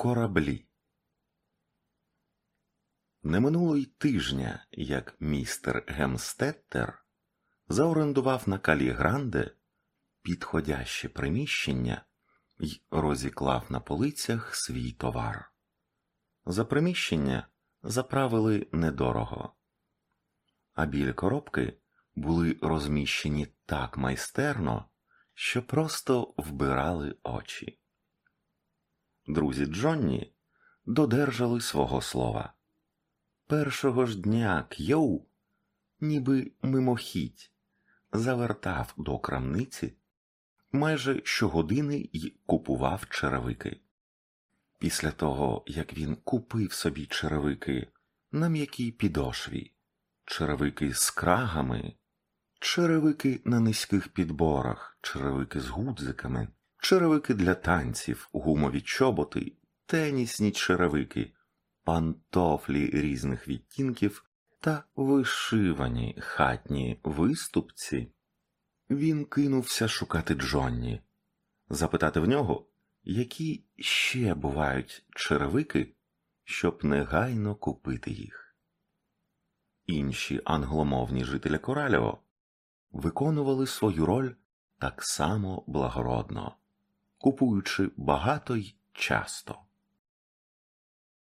Кораблі. Не минуло й тижня, як містер Гемстеттер заорендував на Калігранде підходяще приміщення й розіклав на полицях свій товар. За приміщення заправили недорого, а білі коробки були розміщені так майстерно, що просто вбирали очі. Друзі Джонні додержали свого слова. Першого ж дня К'йоу, ніби мимохідь, завертав до крамниці майже щогодини й купував черевики. Після того, як він купив собі черевики на м'якій підошві, черевики з крагами, черевики на низьких підборах, черевики з гудзиками, черевики для танців, гумові чоботи, тенісні черевики, пантофлі різних відтінків та вишивані хатні виступці, він кинувся шукати Джонні, запитати в нього, які ще бувають черевики, щоб негайно купити їх. Інші англомовні жителі Кораліо виконували свою роль так само благородно, купуючи багато й часто.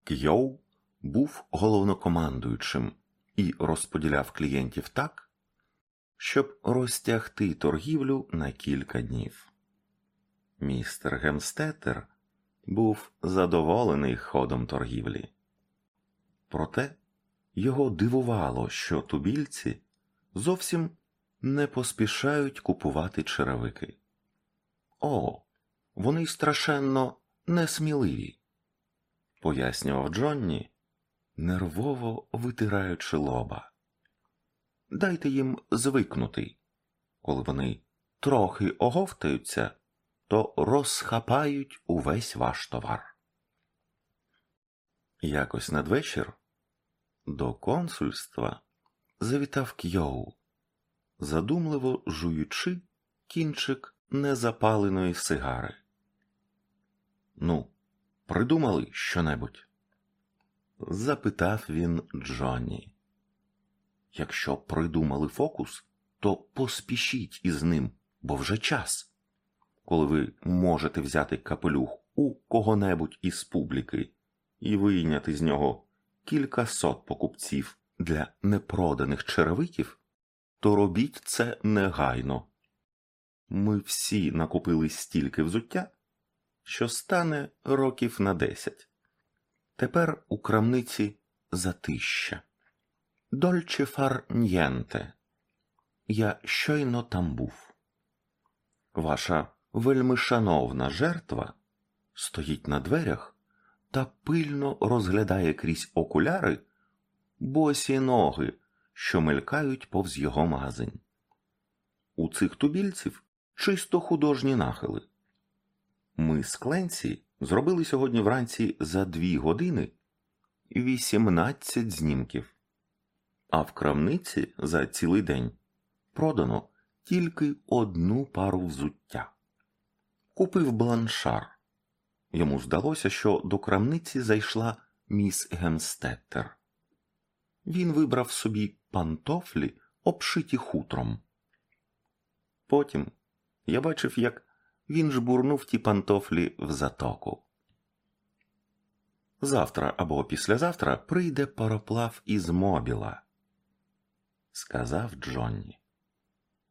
Кйоу був головнокомандуючим і розподіляв клієнтів так, щоб розтягти торгівлю на кілька днів. Містер Гемстетер був задоволений ходом торгівлі. Проте його дивувало, що тубільці зовсім не поспішають купувати черевики. О, вони страшенно несміливі, пояснював Джонні, нервово витираючи лоба. Дайте їм звикнути, коли вони трохи оговтаються, то розхапають увесь ваш товар. Якось надвечір до консульства завітав Кьоу, задумливо жуючи кінчик незапаленої сигари. Ну, придумали щонебудь? запитав він Джонні. Якщо придумали фокус, то поспішіть із ним, бо вже час. Коли ви можете взяти капелюх у кого-небудь із публіки і вийняти з нього кількасот покупців для непроданих черевиків, то робіть це негайно. Ми всі накупили стільки взуття, що стане років на десять. Тепер у крамниці затища. Дольче фар н'єнте. Я щойно там був. Ваша вельми шановна жертва стоїть на дверях та пильно розглядає крізь окуляри босі ноги, що мелькають повз його магазин. У цих тубільців чисто художні нахили. Ми з Кленці зробили сьогодні вранці за дві години 18 знімків, а в крамниці за цілий день продано тільки одну пару взуття. Купив бланшар. Йому здалося, що до крамниці зайшла міс Гемстеттер. Він вибрав собі пантофлі, обшиті хутром. Потім я бачив, як він жбурнув ті пантофлі в затоку. Завтра або післязавтра прийде пароплав із мобіла, сказав Джонні.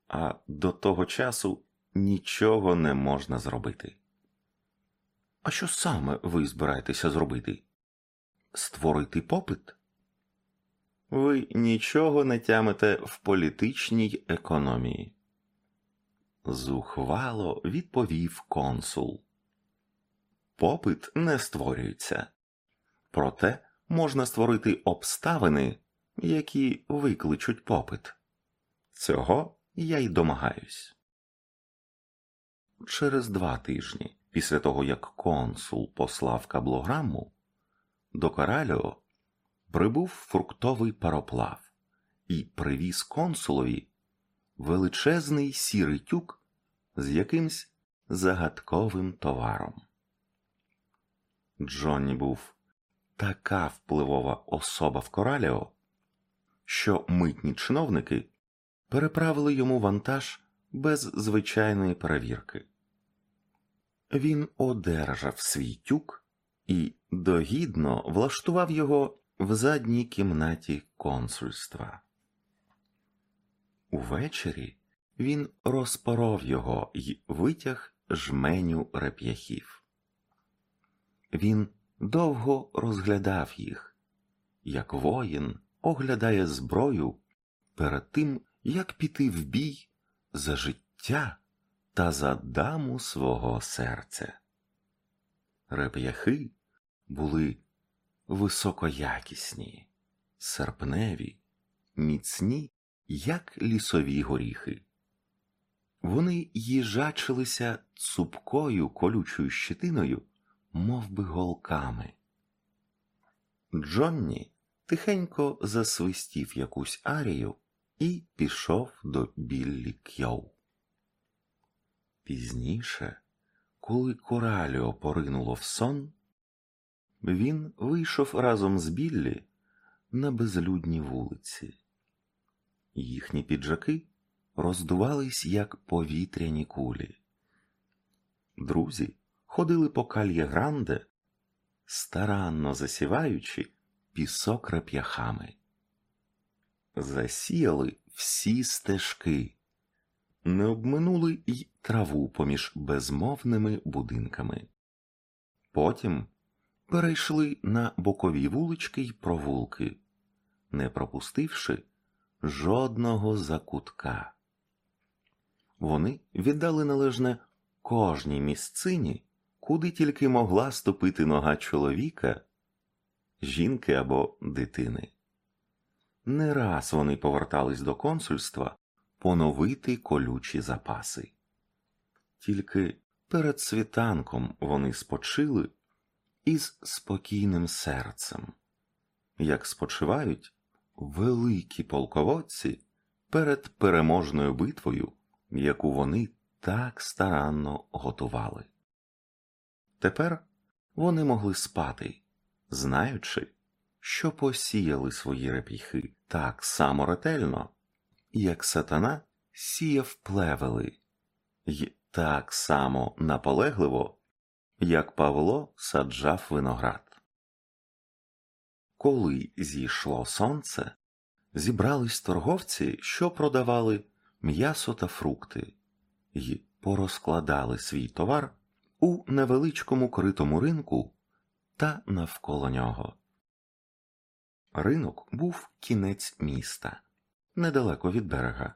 А до того часу нічого не можна зробити. А що саме ви збираєтеся зробити? Створити попит? Ви нічого не тямите в політичній економії. Зухвало відповів консул. Попит не створюється, проте можна створити обставини, які викличуть попит. Цього я й домагаюсь. Через два тижні, після того як консул послав каблограму, до Караліо прибув фруктовий пароплав і привіз консулові величезний сірий тюк з якимсь загадковим товаром. Джонні був така впливова особа в Кораліо, що митні чиновники переправили йому вантаж без звичайної перевірки. Він одержав свій тюк і догідно влаштував його в задній кімнаті консульства. Увечері він розпоров його й витяг жменю реп'яхів. Він довго розглядав їх, як воїн оглядає зброю перед тим, як піти в бій за життя та за даму свого серця. Реп'яхи були високоякісні, серпневі, міцні, як лісові горіхи. Вони їжачилися цупкою колючою щитиною, мов би голками. Джонні тихенько засвистів якусь арію і пішов до Біллі Кьоу. Пізніше, коли кораліо поринуло в сон, він вийшов разом з Біллі на безлюдні вулиці. Їхні піджаки роздувались, як повітряні кулі. Друзі ходили по кальє гранде, старанно засіваючи пісок реп'яхами. Засіяли всі стежки, не обминули й траву поміж безмовними будинками. Потім перейшли на бокові вулички й провулки, не пропустивши жодного закутка. Вони віддали належне кожній місцині, куди тільки могла ступити нога чоловіка, жінки або дитини. Не раз вони повертались до консульства поновити колючі запаси. Тільки перед світанком вони спочили із спокійним серцем, як спочивають великі полководці перед переможною битвою, яку вони так старанно готували. Тепер вони могли спати, знаючи, що посіяли свої репіхи так само ретельно, як сатана сіяв плевели, й так само наполегливо, як Павло саджав виноград. Коли зійшло сонце, зібрались торговці, що продавали м'ясо та фрукти, й порозкладали свій товар у невеличкому критому ринку та навколо нього. Ринок був кінець міста, недалеко від берега.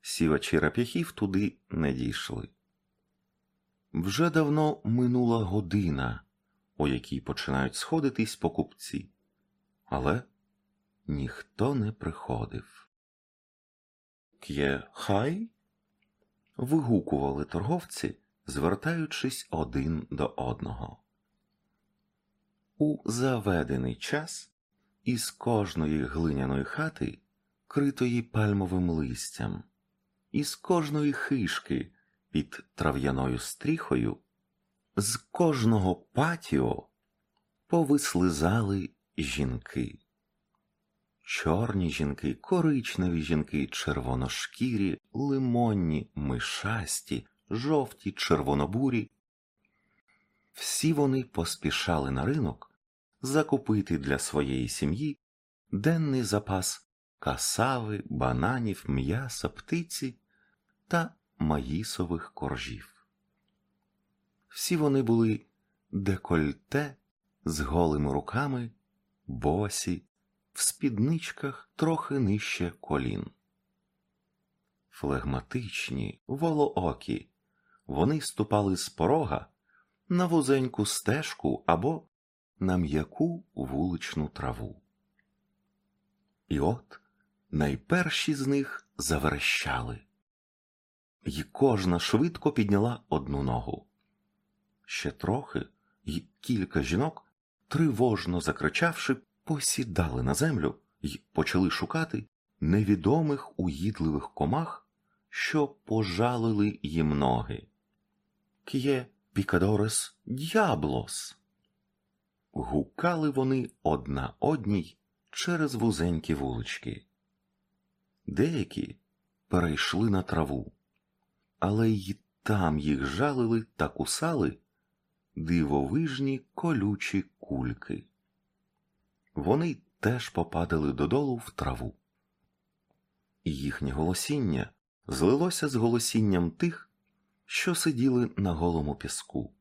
Сівачі рап'яхів туди не дійшли. Вже давно минула година, у якій починають сходитись покупці, але ніхто не приходив. К'є хай? вигукували торговці, звертаючись один до одного. У заведений час із кожної глиняної хати, критої пальмовим листям, із кожної хишки під трав'яною стріхою, з кожного патіо повислизали жінки. Чорні жінки, коричневі жінки, червоношкірі, лимонні, мишасті, жовті, червонобурі. Всі вони поспішали на ринок закупити для своєї сім'ї денний запас касави, бананів, м'яса, птиці та маїсових коржів. Всі вони були декольте з голими руками, босі, в спідничках трохи нижче колін. Флегматичні, волоокі, вони ступали з порога на вузеньку стежку або на м'яку вуличну траву. І от найперші з них заверещали, і кожна швидко підняла одну ногу. Ще трохи, і кілька жінок, тривожно закричавши, посідали на землю і почали шукати невідомих уїдливих комах, що пожалили їм ноги. К'є пікадорес д'яблос, гукали вони одна одній через вузенькі вулички. Деякі перейшли на траву, але й там їх жалили та кусали дивовижні колючі кульки. Вони теж попадали додолу в траву. Їхнє голосіння злилося з голосінням тих, що сиділи на голому піску.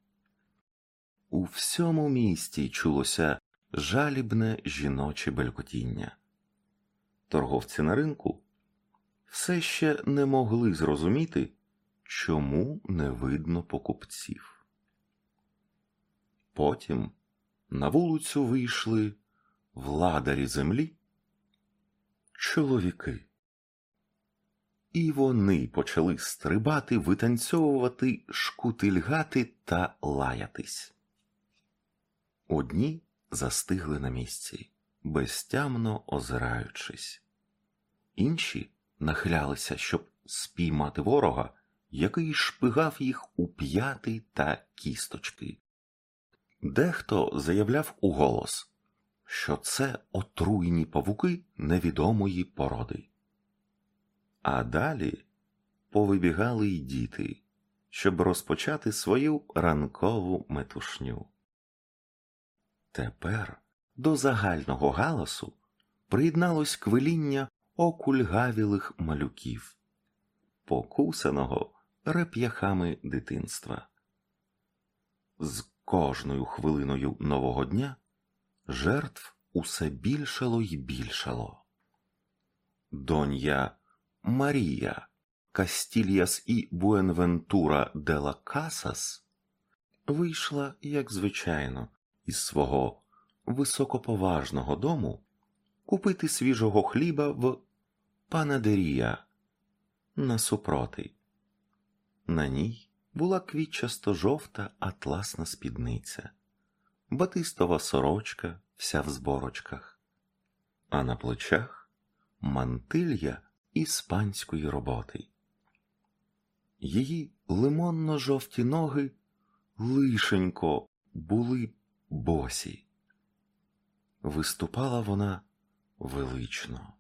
У всьому місті чулося жалібне жіноче белькотіння. Торговці на ринку все ще не могли зрозуміти, чому не видно покупців. Потім на вулицю вийшли владарі землі, чоловіки. І вони почали стрибати, витанцьовувати, шкутильгати та лаятись. Одні застигли на місці, безтямно озираючись, інші нахилялися, щоб спіймати ворога, який шпигав їх у п'яти та кісточки. Дехто заявляв уголос, що це отруйні павуки невідомої породи. А далі повибігали й діти, щоб розпочати свою ранкову метушню. Тепер до загального галасу приєдналось квиління окульгавілих малюків, покусаного реп'яхами дитинства. З кожною хвилиною нового дня жертв усе більшало й більшало. Донья Марія Кастільяс і Буенвентура де ла Касас вийшла, як звичайно, із свого високоповажного дому купити свіжого хліба в панадерія насупроти. На ній була квітчасто жовта атласна спідниця, батистова сорочка, вся в зборочках, а на плечах мантилья іспанської роботи. Її лимонно-жовті ноги лишенько були босі. Виступала вона велично,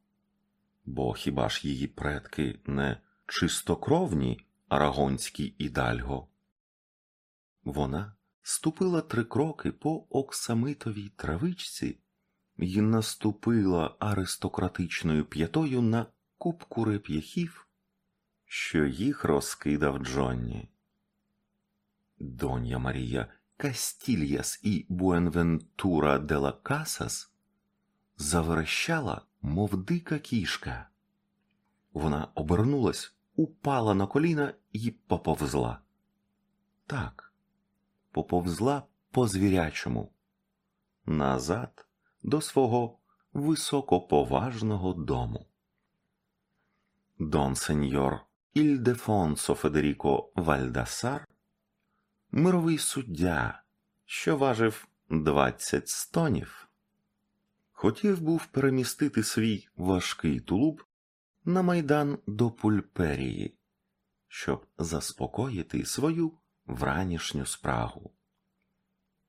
бо хіба ж її предки не чистокровні арагонські ідальго? Вона ступила три кроки по оксамитовій травичці і наступила аристократичною п'ятою на купку реп'яхів, що їх розкидав Джонні. Донья Марія Кастільяс і Буенвентура де ла Касас заверещала, мов дика кішка. Вона обернулась, упала на коліна і поповзла. Так, поповзла по звірячому, назад до свого високоповажного дому. Дон сеньор Ільдефонсо Федеріко Вальдасар, мировий суддя, що важив двадцять стонів, хотів був перемістити свій важкий тулуб на майдан до Пульперії, щоб заспокоїти свою вранішню спрагу.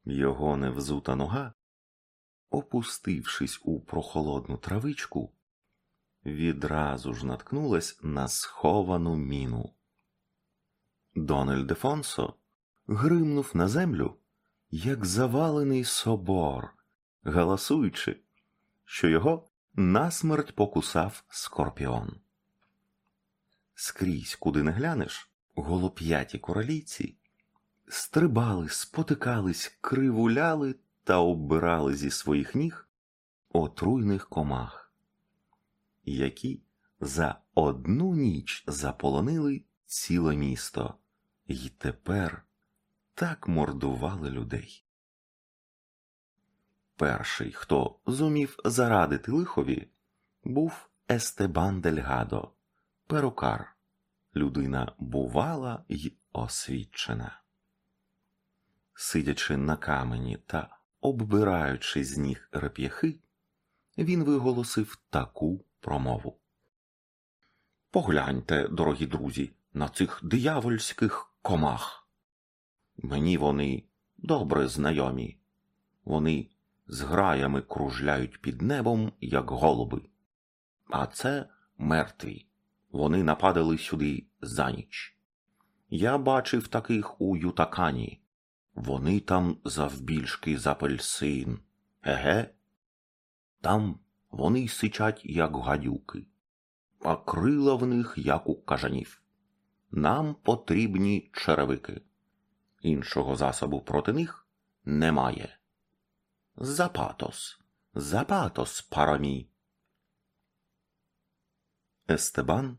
Його невзута нога, опустившись у прохолодну травичку, відразу ж наткнулась на сховану міну. Дон Ельдефонсо гримнув на землю, як завалений собор, галасуючи, що його насмерть покусав скорпіон. Скрізь, куди не глянеш, голоп'яті королійці стрибали, спотикались, кривуляли та оббирали зі своїх ніг отруйних комах, які за одну ніч заполонили ціле місто і тепер так мордували людей. Перший, хто зумів зарадити лихові, був Естебан Дельгадо, перукар, людина бувала й освічена. Сидячи на камені та оббираючи з ніг реп'яхи, він виголосив таку промову. Погляньте, дорогі друзі, на цих диявольських комах. Мені вони добре знайомі. Вони з граями кружляють під небом, як голуби. А це мертві. Вони нападали сюди за ніч. Я бачив таких у Ютакані. Вони там завбільшки з апельсин. Еге? Там вони сичать, як гадюки, а крила в них, як у кажанів. Нам потрібні черевики. Іншого засобу проти них немає. Запатос, запатос, парамі. Естебан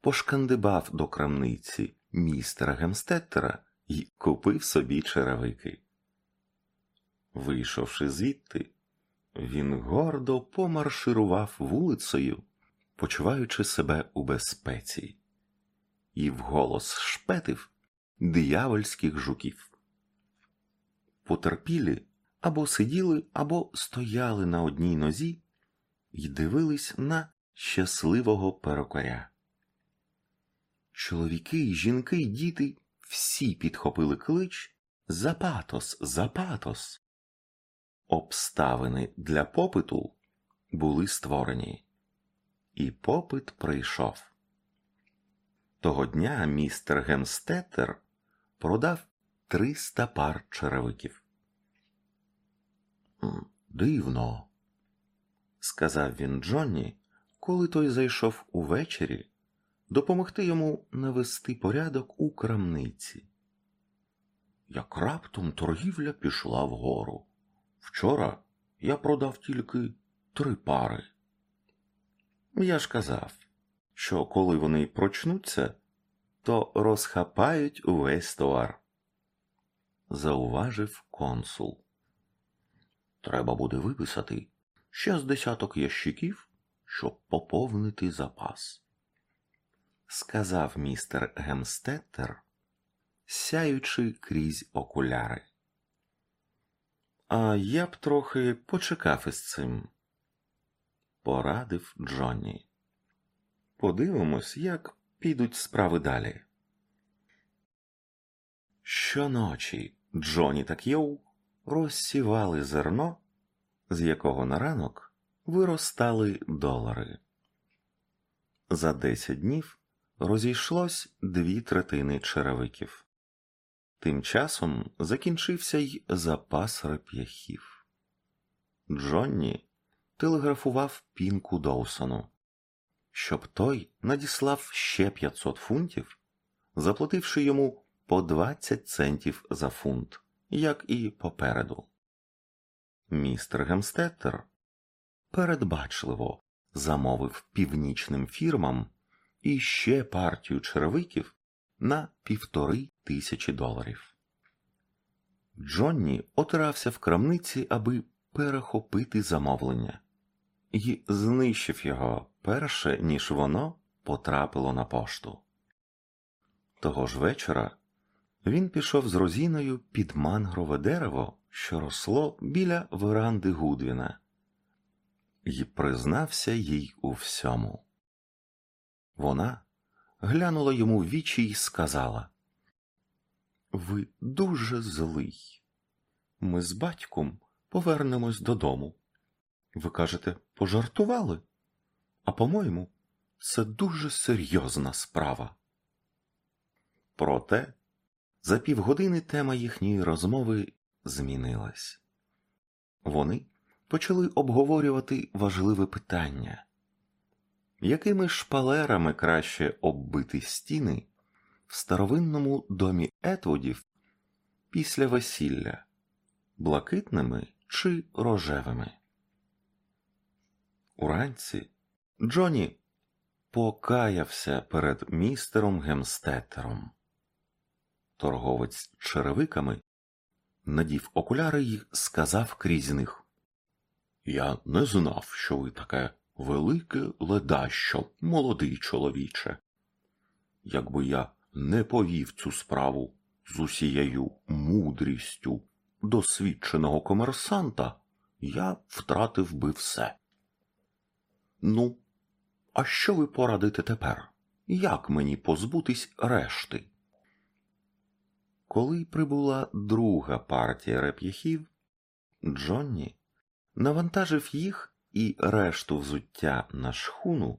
пошкандибав до крамниці містера Гемстеттера і купив собі черевики. Вийшовши звідти, він гордо помарширував вулицею, почуваючи себе у безпеці, і вголос шпетив диявольських жуків. Потерпілі або сиділи, або стояли на одній нозі і дивились на щасливого перукаря. Чоловіки, жінки діти всі підхопили клич Запатос, Запатос. Обставини для попиту були створені, і попит прийшов. Того дня містер Гемстеттер продав 300 пар черевиків. «М, Дивно, сказав він Джонні, коли той зайшов увечері допомогти йому навести порядок у крамниці. Як раптом торгівля пішла вгору. Вчора я продав тільки три пари. Я ж казав, що коли вони прочнуться, то розхапають увесь товар. Зауважив консул. Треба буде виписати ще з десяток ящиків, щоб поповнити запас. Сказав містер Гемстеттер, сяючи крізь окуляри. А я б трохи почекав із цим, порадив Джонні. Подивимось, як підуть справи далі. Щоночі Джонні та К'йоу розсівали зерно, з якого на ранок виростали долари. За десять днів розійшлось дві третини черевиків. Тим часом закінчився й запас реп'яхів. Джонні телеграфував Пінку Доусону, щоб той надіслав ще 500 фунтів, заплативши йому по 20 центів за фунт, як і попереду. Містер Гемстеттер передбачливо замовив північним фірмам іще партію черевиків на півтори тисячі доларів. Джонні отирався в крамниці, аби перехопити замовлення, і знищив його перше, ніж воно потрапило на пошту. Того ж вечора він пішов з розіною під мангрове дерево, що росло біля веранди Гудвіна, і признався їй у всьому. Вона глянула йому в вічі і сказала Ви дуже злий. Ми з батьком повернемось додому. Ви кажете, пожартували? А по-моєму, це дуже серйозна справа. Проте за півгодини тема їхньої розмови змінилась. Вони почали обговорювати важливе питання якими шпалерами краще оббити стіни в старовинному домі Етвудів після весілля, блакитними чи рожевими? Уранці Джоні покаявся перед містером Гемстетером. Торговець черевиками надів окуляри й сказав крізь них Я не знав, що ви таке велике ледащо, молодий чоловіче. Якби я не повів цю справу з усією мудрістю досвідченого комерсанта, я втратив би все. Ну, а що ви порадите тепер? Як мені позбутись решти? Коли прибула друга партія реп'яхів, Джонні навантажив їх і решту взуття на шхуну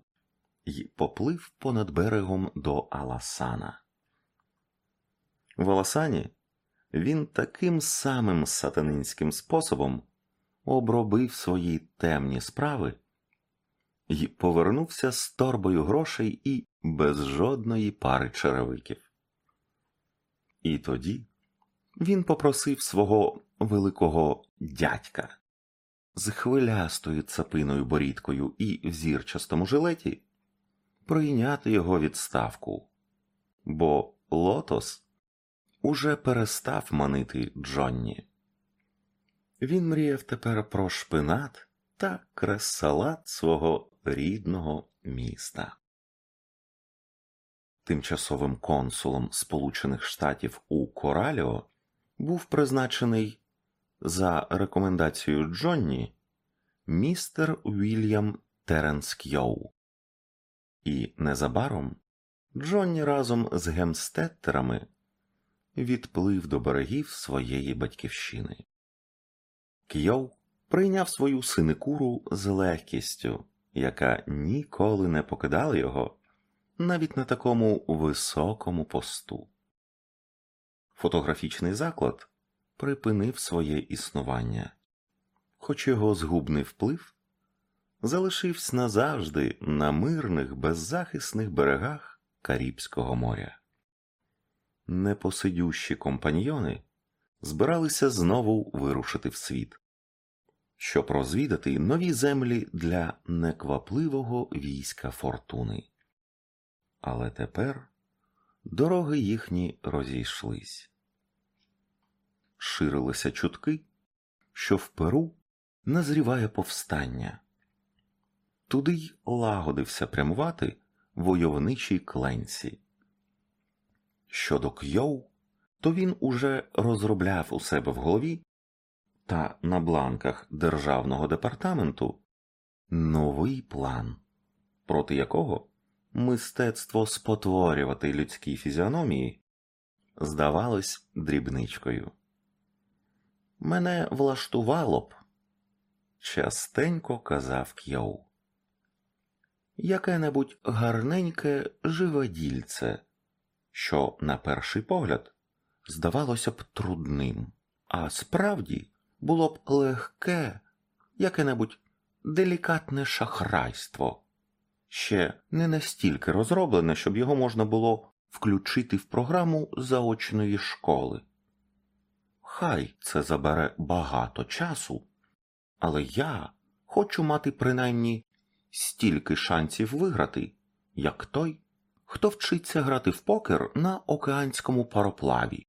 і поплив понад берегом до Аласана. В Аласані він таким самим сатанинським способом обробив свої темні справи і повернувся з торбою грошей і без жодної пари черевиків. І тоді він попросив свого великого дядька з хвилястою цапиною борідкою і в зірчастому жилеті прийняти його відставку, бо Лотос уже перестав манити Джонні. Він мріяв тепер про шпинат та крес-салат свого рідного міста. Тимчасовим консулом Сполучених Штатів у Кораліо був призначений за рекомендацією Джонні містер Вільям Теренс Кьоу. І незабаром Джонні разом з гемстеттерами відплив до берегів своєї батьківщини. Кйоу прийняв свою синекуру з легкістю, яка ніколи не покидала його навіть на такому високому посту. Фотографічний заклад припинив своє існування, хоч його згубний вплив залишився назавжди на мирних беззахисних берегах Карібського моря. Непосидющі компаньйони збиралися знову вирушити в світ, щоб розвідати нові землі для неквапливого війська фортуни. Але тепер дороги їхні розійшлись. Ширилися чутки, що в Перу назріває повстання. Туди й лагодився прямувати войовничий кленці. Щодо Кйоу, то він уже розробляв у себе в голові та на бланках Державного департаменту новий план, проти якого мистецтво спотворювати людські фізіономії здавалось дрібничкою. Мене влаштувало б, частенько казав К'яу. Яке-небудь гарненьке живодільце, що, на перший погляд, здавалося б трудним, а справді було б легке, яке-небудь делікатне шахрайство, ще не настільки розроблене, щоб його можна було включити в програму заочної школи. Хай це забере багато часу, але я хочу мати принаймні стільки шансів виграти, як той, хто вчиться грати в покер на океанському пароплаві,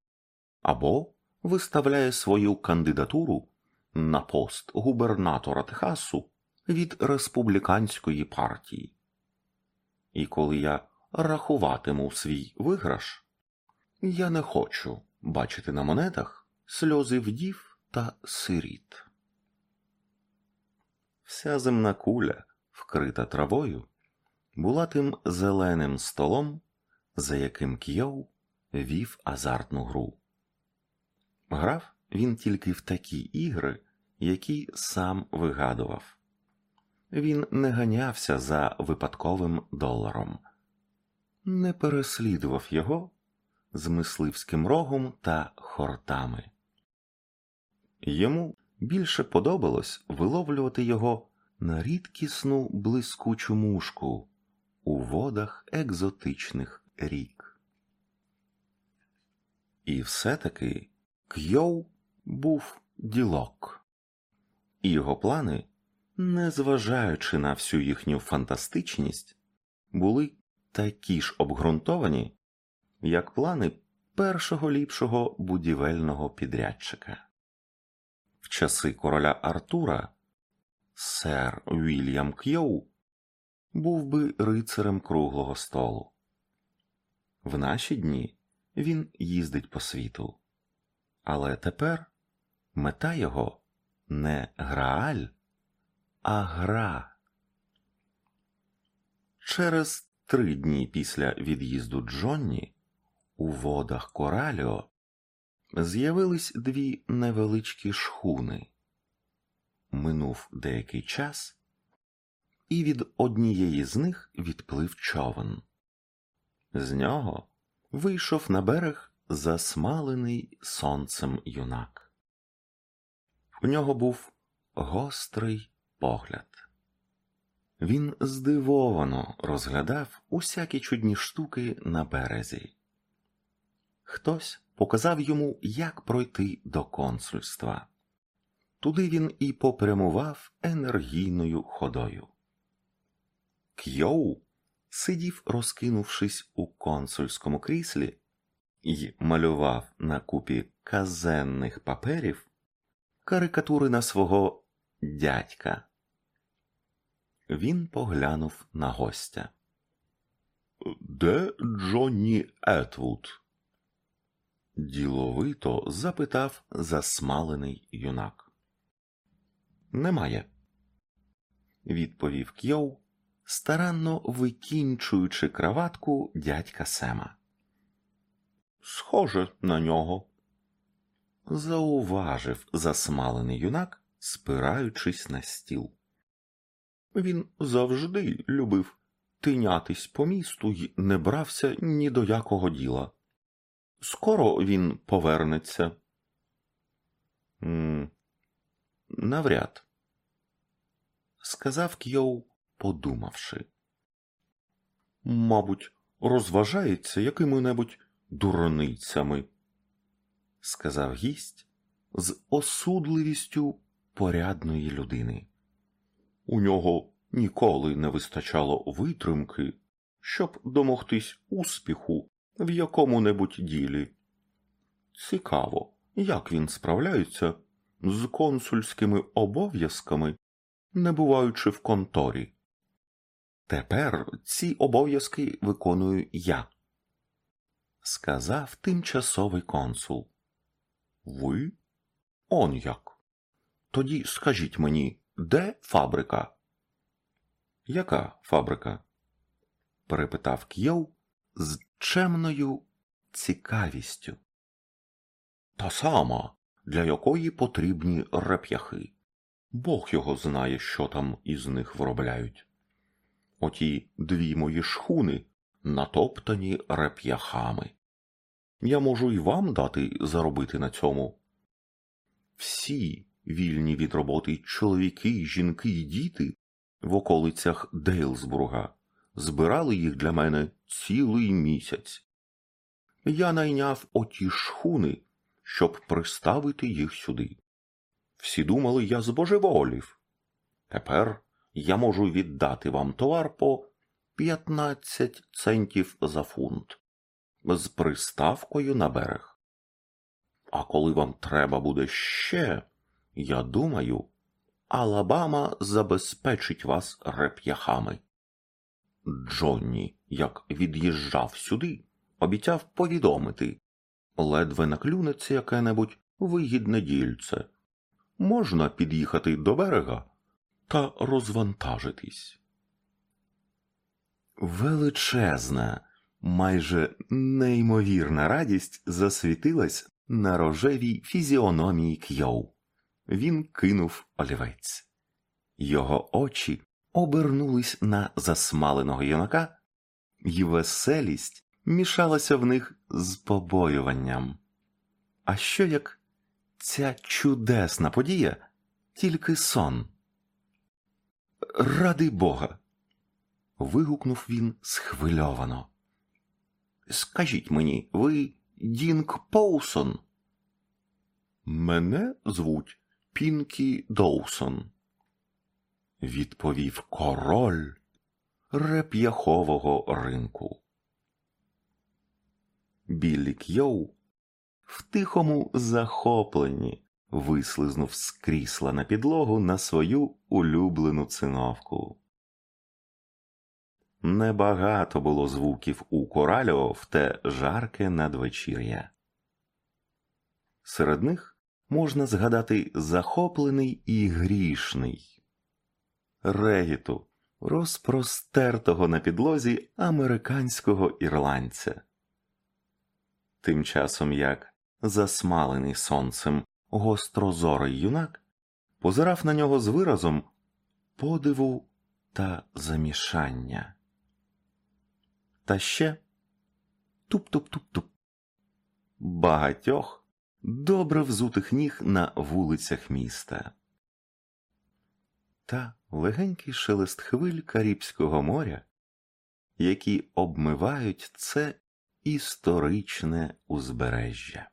або виставляє свою кандидатуру на пост губернатора Техасу від республіканської партії. І коли я рахуватиму свій виграш, я не хочу бачити на монетах сльози вдів та сиріт. Вся земна куля, вкрита травою, була тим зеленим столом, за яким К'йоу вів азартну гру. Грав він тільки в такі ігри, які сам вигадував. Він не ганявся за випадковим доларом, не переслідував його з мисливським рогом та хортами. Йому більше подобалось виловлювати його на рідкісну блискучу мушку у водах екзотичних рік. І все-таки Кйоу був ділок, і його плани, незважаючи на всю їхню фантастичність, були такі ж обґрунтовані, як плани першого ліпшого будівельного підрядчика. В часи короля Артура сер Вільям К'йоу був би рицарем круглого столу. В наші дні він їздить по світу, але тепер мета його не грааль, а гра. Через три дні після від'їзду Джонні у водах Кораліо з'явились дві невеличкі шхуни, минув деякий час, і від однієї з них відплив човен. З нього вийшов на берег засмалений сонцем юнак. У нього був гострий погляд. Він здивовано розглядав усякі чудні штуки на березі. Хтось показав йому, як пройти до консульства. Туди він і попрямував енергійною ходою. Кйоу сидів, розкинувшись у консульському кріслі, і малював на купі казенних паперів карикатури на свого дядька. Він поглянув на гостя. Де Джонні Етвуд? Діловито запитав засмалений юнак. Немає, відповів Кьоу, старанно викінчуючи краватку дядька Сема. Схоже на нього, зауважив засмалений юнак, спираючись на стіл. Він завжди любив тинятись по місту й не брався ні до якого діла. Скоро він повернеться. М навряд, сказав Кьоу, подумавши. Мабуть, розважається якими-небудь дурницями, сказав гість з осудливістю порядної людини. У нього ніколи не вистачало витримки, щоб домогтись успіху в якому-небудь ділі. Цікаво, як він справляється з консульськими обов'язками, не буваючи в конторі. Тепер ці обов'язки виконую я, сказав тимчасовий консул. Ви? Он як? Тоді скажіть мені, де фабрика? Яка фабрика? перепитав К'єв з чемною цікавістю. Та сама, для якої потрібні реп'яхи. Бог його знає, що там із них виробляють. Оті дві мої шхуни натоптані реп'яхами. Я можу й вам дати заробити на цьому. Всі вільні від роботи чоловіки, жінки і діти в околицях Дейлсбурга збирали їх для мене цілий місяць. Я найняв оті шхуни, щоб приставити їх сюди. Всі думали, я збожеволів. Тепер я можу віддати вам товар по 15 центів за фунт з приставкою на берег. А коли вам треба буде ще, я думаю, Алабама забезпечить вас реп'яхами. Джонні, як від'їжджав сюди, обіцяв повідомити ледве наклюнеться яке-небудь вигідне дільце. Можна під'їхати до берега та розвантажитись. Величезна, майже неймовірна радість засвітилась на рожевій фізіономії Кйоу. Він кинув олівець. Його очі обернулись на засмаленого юнака, і веселість мішалася в них з побоюванням. А що як ця чудесна подія тільки сон? Ради Бога. вигукнув він схвильовано. Скажіть мені, ви Дінк Поусон? Мене звуть Пінкі Доусон, відповів король реп'яхового ринку. Біллі Кьоу в тихому захопленні вислизнув з крісла на підлогу на свою улюблену циновку. Небагато було звуків у кораліо в те жарке надвечір'я. Серед них можна згадати захоплений і грішний регіту, розпростертого на підлозі американського ірландця. Тим часом як засмалений сонцем гострозорий юнак позирав на нього з виразом подиву та замішання. Та ще туп-туп-туп-туп. Багатьох добре взутих ніг на вулицях міста. Та легенький шелест хвиль Карибського моря, які обмивають це історичне узбережжя.